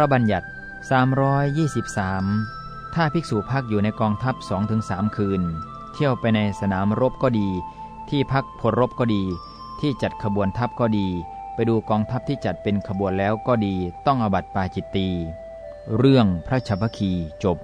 ระบัญญัติ 323 ถ้าภิกษุพักอยู่ในกองทัพ 2-3 คืน เที่ยวไปในสนามรบก็ดี ที่พักพลรบก็ดี ที่จัดขบวนทัพก็ดี ไปดูกองทัพที่จัดเป็นขบวนแล้วก็ดี ต้องอบัติปาจิตตี เรื่องพระชพคีจบ